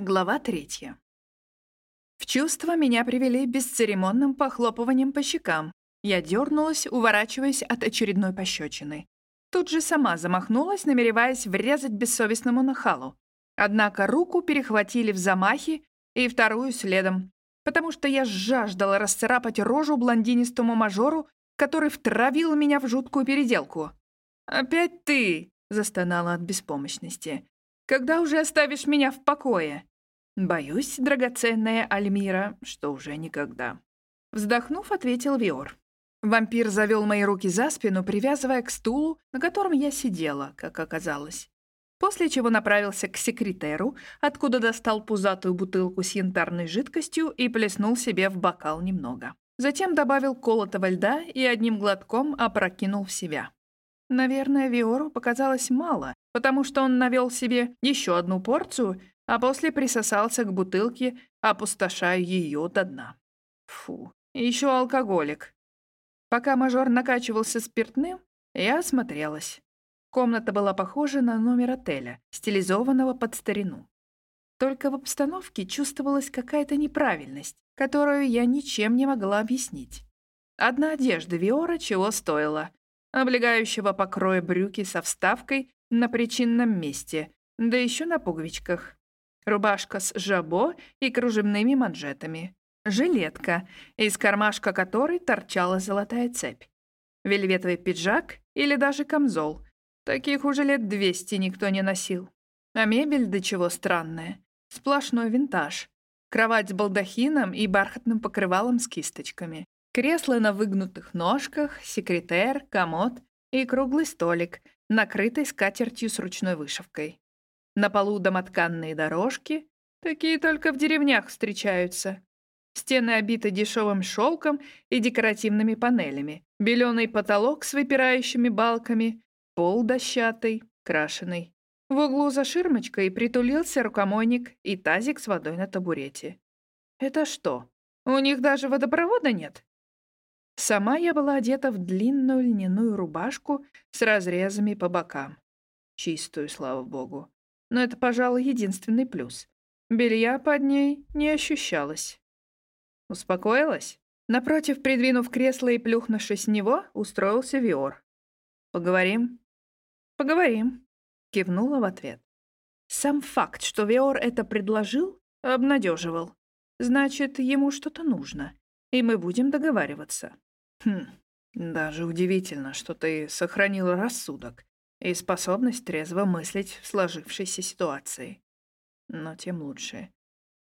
Глава третья. В чувство меня привели бесцеремонным похлопыванием по щекам. Я дернулась, уворачиваясь от очередной пощечины. Тут же сама замахнулась, намереваясь врезать бессовестному нахалу. Однако руку перехватили в замахе и вторую следом, потому что я жаждала расцарапать рожу блондинистому мажору, который втравил меня в жуткую переделку. «Опять ты!» — застонала от беспомощности. «Когда уже оставишь меня в покое?» «Боюсь, драгоценная Альмира, что уже никогда». Вздохнув, ответил Виор. Вампир завел мои руки за спину, привязывая к стулу, на котором я сидела, как оказалось. После чего направился к секретеру, откуда достал пузатую бутылку с янтарной жидкостью и плеснул себе в бокал немного. Затем добавил колотого льда и одним глотком опрокинул в себя. Наверное, Виору показалось мало, потому что он навел себе еще одну порцию а после присосался к бутылке, опустошая ее до дна. Фу, еще алкоголик. Пока мажор накачивался спиртным, я осмотрелась. Комната была похожа на номер отеля, стилизованного под старину. Только в обстановке чувствовалась какая-то неправильность, которую я ничем не могла объяснить. Одна одежда Виора чего стоила. Облегающего покроя брюки со вставкой на причинном месте, да еще на пуговичках рубашка с жабо и кружевными манжетами, жилетка, из кармашка которой торчала золотая цепь, вельветовый пиджак или даже камзол. Таких уже лет двести никто не носил. А мебель до чего странная. Сплошной винтаж. Кровать с балдахином и бархатным покрывалом с кисточками. Кресло на выгнутых ножках, секретер, комод и круглый столик, накрытый скатертью с ручной вышивкой. На полу домотканные дорожки, такие только в деревнях встречаются. Стены обиты дешевым шелком и декоративными панелями. Беленый потолок с выпирающими балками, пол дощатый, крашеный. В углу за ширмочкой притулился рукомойник и тазик с водой на табурете. Это что, у них даже водопровода нет? Сама я была одета в длинную льняную рубашку с разрезами по бокам. Чистую, слава богу но это, пожалуй, единственный плюс. Белья под ней не ощущалось. Успокоилась? Напротив, придвинув кресло и плюхнувшись в него, устроился Виор. «Поговорим?» «Поговорим», — кивнула в ответ. Сам факт, что Виор это предложил, обнадеживал. Значит, ему что-то нужно, и мы будем договариваться. Хм, даже удивительно, что ты сохранил рассудок и способность трезво мыслить в сложившейся ситуации. Но тем лучше.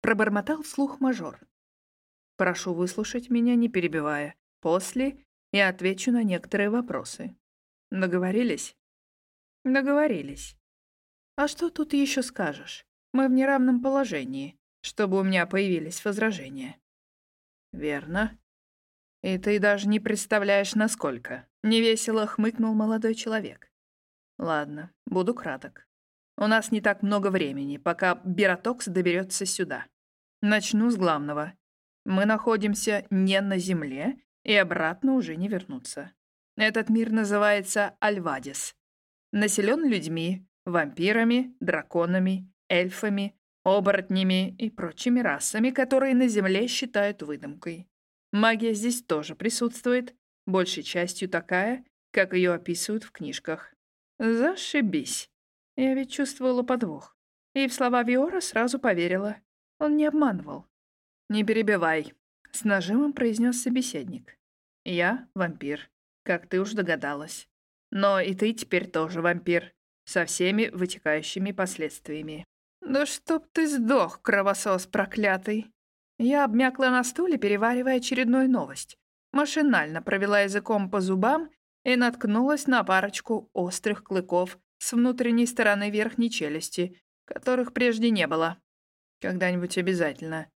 Пробормотал вслух мажор. Прошу выслушать меня, не перебивая. После я отвечу на некоторые вопросы. Договорились? Договорились. А что тут еще скажешь? Мы в неравном положении, чтобы у меня появились возражения. Верно. И ты даже не представляешь, насколько. Невесело хмыкнул молодой человек. Ладно, буду краток. У нас не так много времени, пока Биротокс доберется сюда. Начну с главного. Мы находимся не на Земле и обратно уже не вернуться. Этот мир называется Альвадис. Населен людьми, вампирами, драконами, эльфами, оборотнями и прочими расами, которые на Земле считают выдумкой. Магия здесь тоже присутствует, большей частью такая, как ее описывают в книжках. Зашибись. Я ведь чувствовала подвох. И в слова Виора сразу поверила. Он не обманывал. «Не перебивай», — с нажимом произнес собеседник. «Я вампир, как ты уж догадалась. Но и ты теперь тоже вампир, со всеми вытекающими последствиями». «Да чтоб ты сдох, кровосос проклятый!» Я обмякла на стуле, переваривая очередную новость. Машинально провела языком по зубам и наткнулась на парочку острых клыков с внутренней стороны верхней челюсти, которых прежде не было. Когда-нибудь обязательно.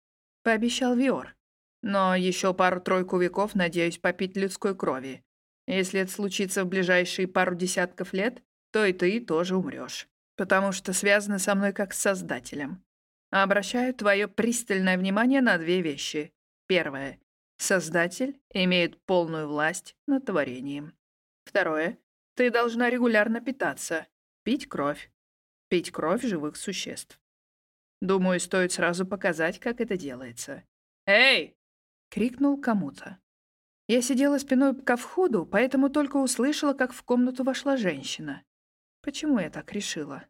Пообещал Виор. Но еще пару-тройку веков надеюсь попить людской крови. Если это случится в ближайшие пару десятков лет, то и ты тоже умрешь, потому что связаны со мной как с Создателем. Обращаю твое пристальное внимание на две вещи. Первое. Создатель имеет полную власть над творением. Второе. Ты должна регулярно питаться, пить кровь. Пить кровь живых существ. Думаю, стоит сразу показать, как это делается. «Эй!» — крикнул кому-то. Я сидела спиной ко входу, поэтому только услышала, как в комнату вошла женщина. Почему я так решила?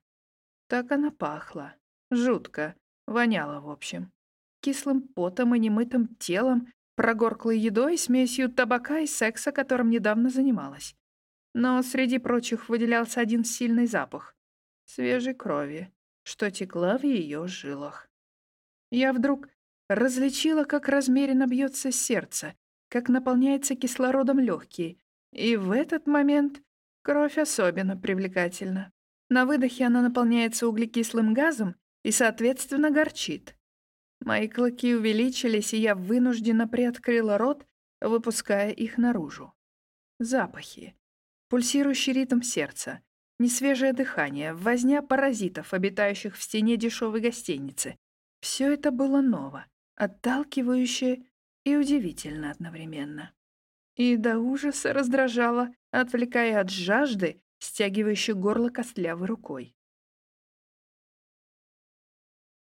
Так она пахла. Жутко. Воняла, в общем. Кислым потом и немытым телом, прогорклой едой, смесью табака и секса, которым недавно занималась. Но среди прочих выделялся один сильный запах — свежей крови, что текла в ее жилах. Я вдруг различила, как размеренно бьется сердце, как наполняется кислородом легкие, и в этот момент кровь особенно привлекательна. На выдохе она наполняется углекислым газом и, соответственно, горчит. Мои клыки увеличились, и я вынужденно приоткрыла рот, выпуская их наружу. Запахи. Пульсирующий ритм сердца. Несвежее дыхание, возня паразитов, обитающих в стене дешевой гостиницы. Все это было ново, отталкивающе и удивительно одновременно. И до ужаса раздражало, отвлекая от жажды, стягивающей горло костлявой рукой.